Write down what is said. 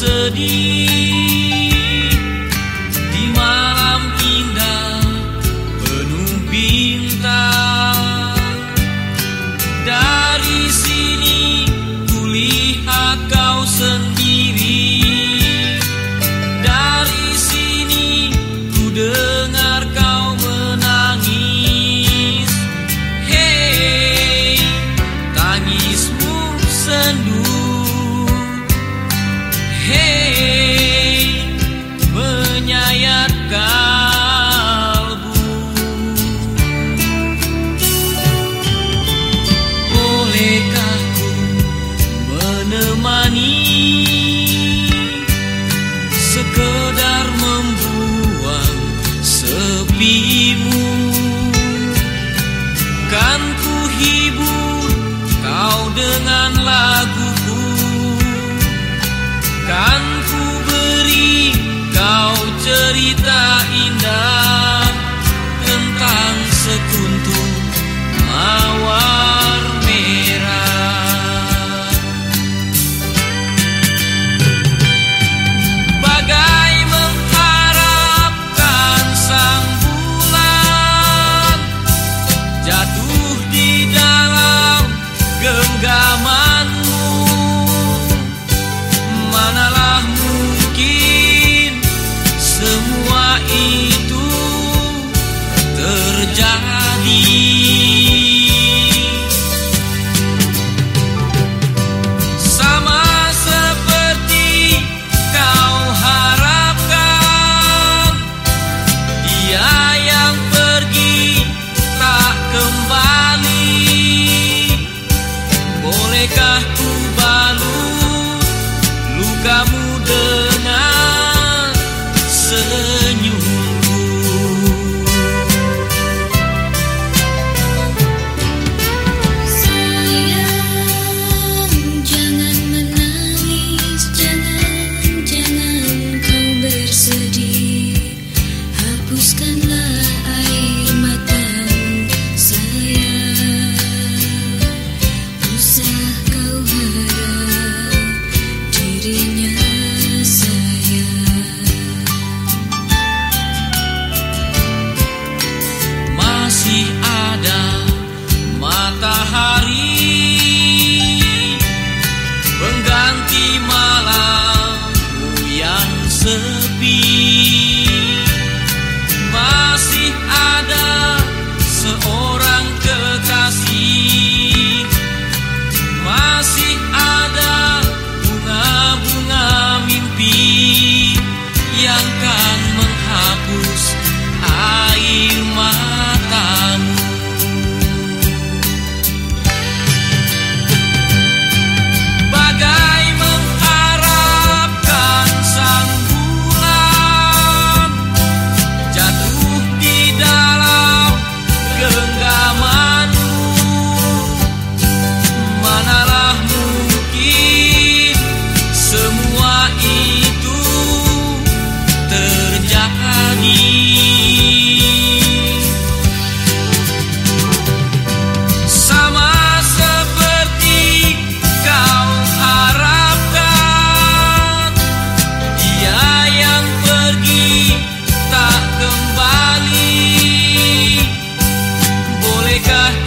这里 semua itu terjadi. Sama seperti kau harapkan Dia yang pergi tak kembali. Bolehkah ku balut lukamu? Jamaica.